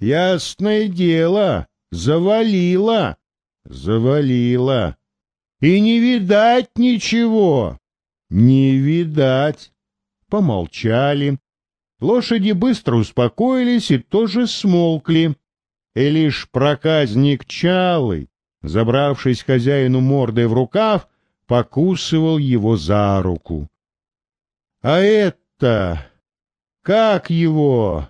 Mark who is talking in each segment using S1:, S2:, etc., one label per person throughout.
S1: Ясное дело, завалило, завалило. И не видать ничего, не видать. Помолчали. Лошади быстро успокоились и тоже смолкли. И лишь проказник Чалый, забравшись хозяину мордой в рукав, покусывал его за руку. — А это... как его? —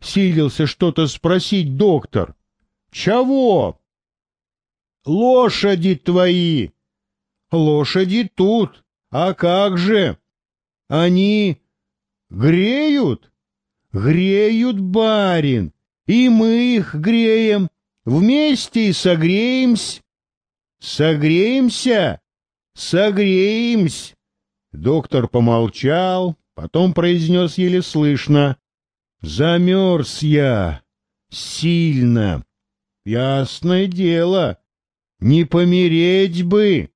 S1: силился что-то спросить доктор. — Чего? — Лошади твои. — Лошади тут. А как же? Они греют? Греют, барин. И мы их греем. Вместе согреемся. Согреемся? Согреемся. Доктор помолчал, потом произнес еле слышно. Замерз я. Сильно. Ясное дело. Не помереть бы.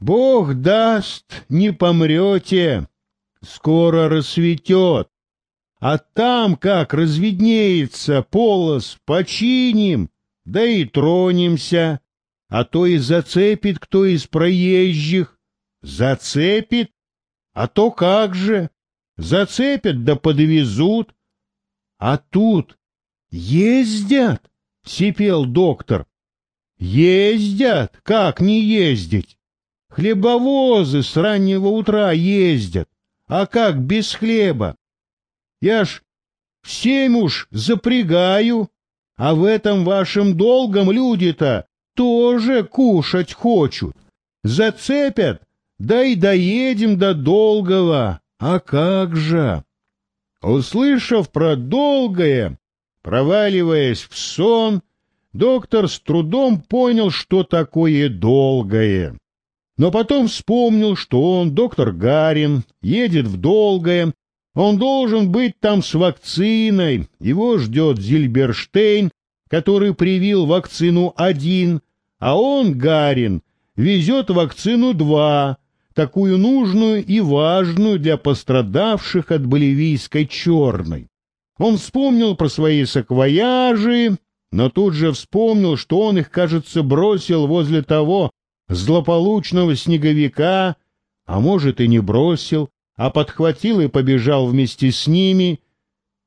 S1: Бог даст, не помрете. Скоро рассветет. А там, как разведнеется полос, починим, да и тронемся. А то и зацепит кто из проезжих. Зацепит? А то как же? Зацепят да подвезут. А тут ездят, — сипел доктор. Ездят? Как не ездить? Хлебовозы с раннего утра ездят. А как без хлеба? Я ж в семь уж запрягаю, а в этом вашем долгом люди-то тоже кушать хочут. Зацепят, да и доедем до долгого. А как же? Услышав про долгое, проваливаясь в сон, доктор с трудом понял, что такое долгое. Но потом вспомнил, что он, доктор Гарин, едет в долгое, он должен быть там с вакциной, его ждет Зильберштейн, который привил вакцину один, а он, Гарин, везет вакцину два, такую нужную и важную для пострадавших от боливийской черной. Он вспомнил про свои саквояжи, но тут же вспомнил, что он их, кажется, бросил возле того злополучного снеговика, а может и не бросил, а подхватил и побежал вместе с ними.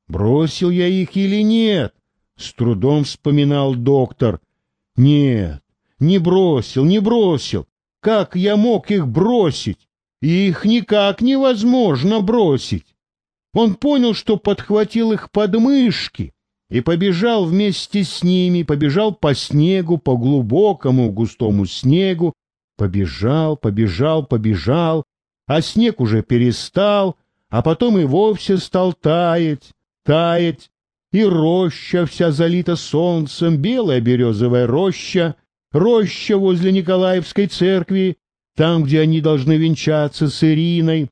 S1: Бросил я их или нет? С трудом вспоминал доктор. Нет, не бросил, не бросил. Как я мог их бросить? Их никак невозможно бросить. Он понял, что подхватил их подмышки и побежал вместе с ними, побежал по снегу, по глубокому густому снегу, побежал, побежал, побежал, а снег уже перестал, а потом и вовсе стал таять, таять, и роща вся залита солнцем, белая березовая роща, роща возле Николаевской церкви, там, где они должны венчаться с Ириной.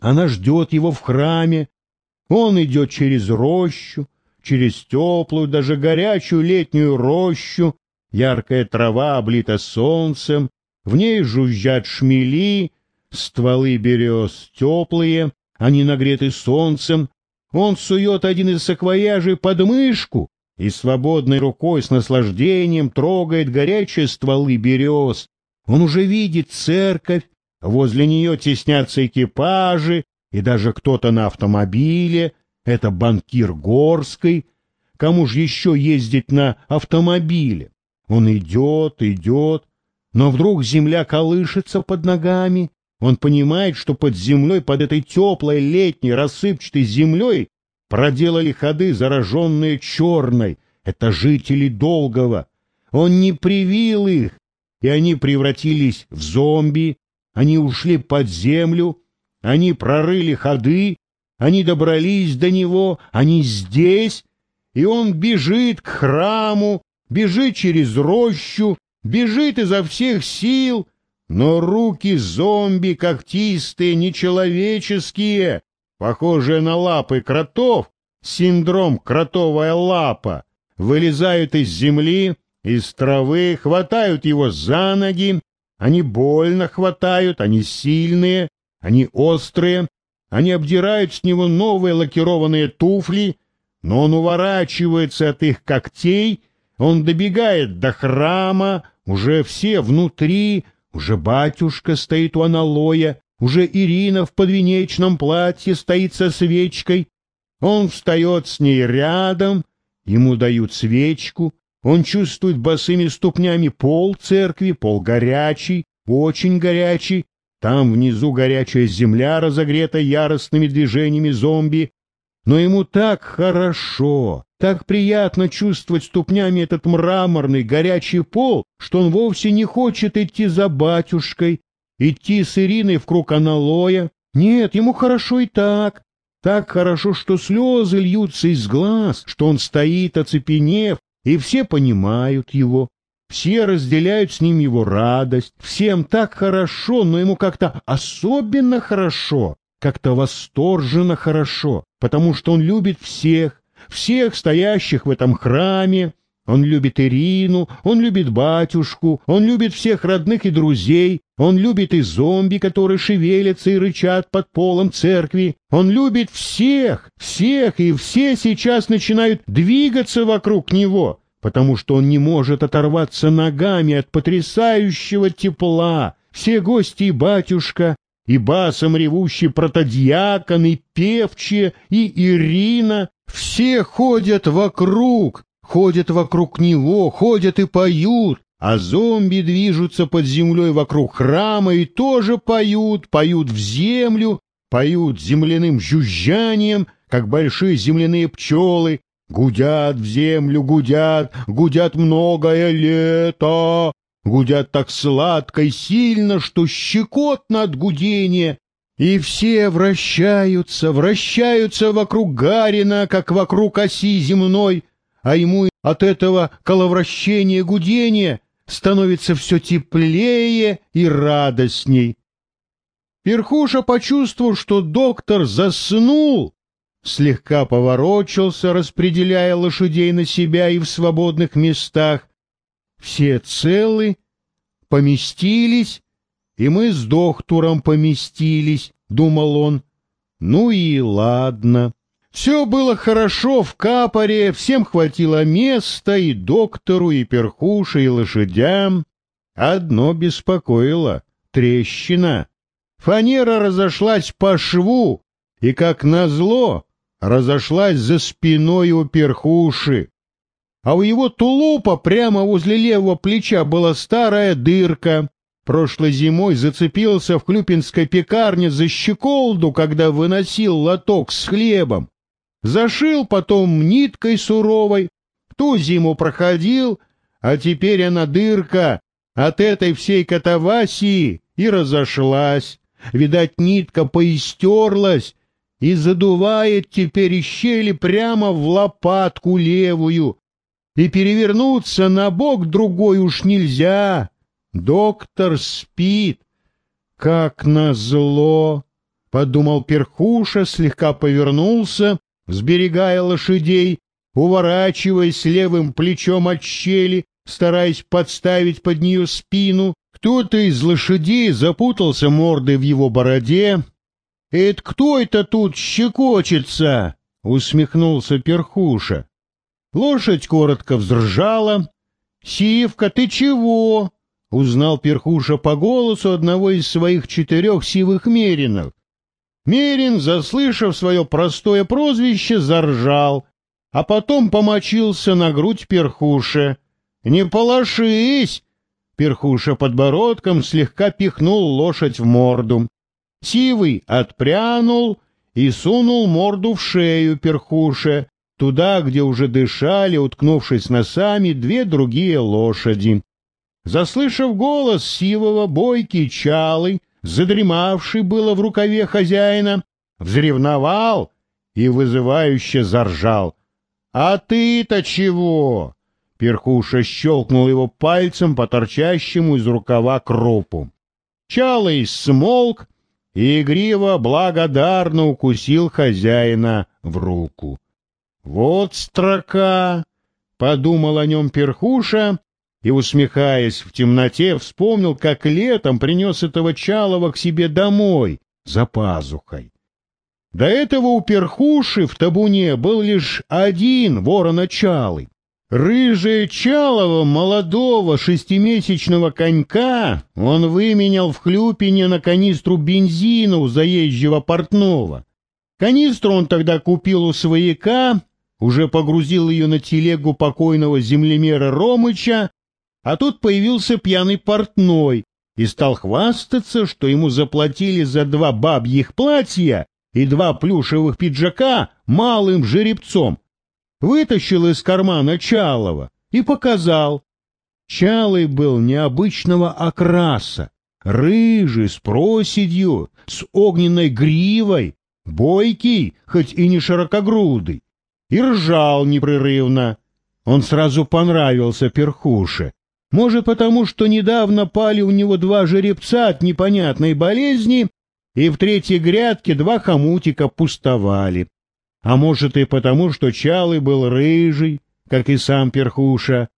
S1: Она ждет его в храме. Он идет через рощу, через теплую, даже горячую летнюю рощу. Яркая трава облита солнцем, в ней жужжат шмели, стволы берез теплые, они нагреты солнцем. Он сует один из саквояжей под мышку и свободной рукой с наслаждением трогает горячие стволы берез. Он уже видит церковь, возле нее теснятся экипажи, и даже кто-то на автомобиле. Это банкир Горский. Кому же еще ездить на автомобиле? Он идет, идет, но вдруг земля колышется под ногами. Он понимает, что под землей, под этой теплой летней рассыпчатой землей, проделали ходы, зараженные черной. Это жители Долгого. Он не привил их, и они превратились в зомби. Они ушли под землю, они прорыли ходы, они добрались до него, они здесь, и он бежит к храму, бежит через рощу, бежит изо всех сил, но руки зомби когтистые, нечеловеческие, похожие на лапы кротов, синдром кротовая лапа, вылезают из земли, из травы, хватают его за ноги, они больно хватают, они сильные, они острые, они обдирают с него новые лакированные туфли, но он уворачивается от их когтей, он добегает до храма, уже все внутри, уже батюшка стоит у аналоя, уже Ирина в подвенечном платье стоит со свечкой. Он встает с ней рядом, ему дают свечку, он чувствует босыми ступнями пол церкви, пол горячий, очень горячий. Там внизу горячая земля, разогрета яростными движениями зомби. Но ему так хорошо, так приятно чувствовать ступнями этот мраморный горячий пол, что он вовсе не хочет идти за батюшкой, идти с Ириной в круг аналоя. Нет, ему хорошо и так. Так хорошо, что слезы льются из глаз, что он стоит, оцепенев, и все понимают его. Все разделяют с ним его радость, всем так хорошо, но ему как-то особенно хорошо, как-то восторженно хорошо, потому что он любит всех, всех стоящих в этом храме, он любит Ирину, он любит батюшку, он любит всех родных и друзей, он любит и зомби, которые шевелятся и рычат под полом церкви. Он любит всех, всех, и все сейчас начинают двигаться вокруг него потому что он не может оторваться ногами от потрясающего тепла. Все гости и батюшка, и басом ревущий протодьякон, и певчие, и Ирина, все ходят вокруг, ходят вокруг него, ходят и поют, а зомби движутся под землей вокруг храма и тоже поют, поют в землю, поют земляным жужжанием, как большие земляные пчелы, Гудят в землю, гудят, гудят многое лето, гудят так сладко и сильно, что щекотно от гудения, и все вращаются, вращаются вокруг Гарина, как вокруг оси земной, а ему от этого коловращения гудения становится все теплее и радостней. Перхуша почувствовал, что доктор заснул, слегка поворочился, распределяя лошадей на себя и в свободных местах. Все целы, поместились, и мы с доктором поместились, — думал он. Ну и ладно. Все было хорошо в капоре, всем хватило места и доктору, и перхуше, и лошадям. Одно беспокоило — трещина. Фанера разошлась по шву, и, как назло, разошлась за спиной у перхуши, а у его тулупа прямо возле левого плеча была старая дырка. Прошлой зимой зацепился в Клюпинской пекарне за щеколду, когда выносил лоток с хлебом. Зашил потом ниткой суровой, ту зиму проходил, а теперь она дырка от этой всей катавасии и разошлась. Видать, нитка поистерлась, и задувает теперь из щели прямо в лопатку левую, и перевернуться на бок другой уж нельзя. Доктор спит. Как назло! — подумал перхуша, слегка повернулся, сберегая лошадей, уворачиваясь левым плечом от щели, стараясь подставить под нее спину. Кто-то из лошадей запутался мордой в его бороде, «Это кто это тут щекочется?» — усмехнулся перхуша. Лошадь коротко взржала. «Сивка, ты чего?» — узнал перхуша по голосу одного из своих четырех сивых меринов. Мерин, заслышав свое простое прозвище, заржал, а потом помочился на грудь перхуша. «Не полошись!» Перхуша подбородком слегка пихнул лошадь в морду. Сивый отпрянул и сунул морду в шею перхуше, туда, где уже дышали, уткнувшись носами, две другие лошади. Заслышав голос сивого, бойкий чалый, задремавший было в рукаве хозяина, взревновал и вызывающе заржал. — А ты-то чего? Перхуша щелкнул его пальцем по торчащему из рукава кропу. Чалый смолк, и игриво благодарно укусил хозяина в руку. «Вот строка!» — подумал о нем перхуша и, усмехаясь в темноте, вспомнил, как летом принес этого Чалова к себе домой за пазухой. До этого у перхуши в табуне был лишь один ворона-чалый. Рыжее чалого молодого шестимесячного конька он выменял в хлюпине на канистру бензина у заезжего портного. Канистру он тогда купил у свояка, уже погрузил ее на телегу покойного землемера Ромыча, а тут появился пьяный портной и стал хвастаться, что ему заплатили за два бабьих платья и два плюшевых пиджака малым жеребцом. Вытащил из кармана Чалова и показал. Чалый был необычного окраса, рыжий, с проседью, с огненной гривой, бойкий, хоть и не широкогрудый, и ржал непрерывно. Он сразу понравился перхуше. Может, потому что недавно пали у него два жеребца от непонятной болезни, и в третьей грядке два хомутика пустовали. А может и потому, что Чалый был рыжий, как и сам Перхуша,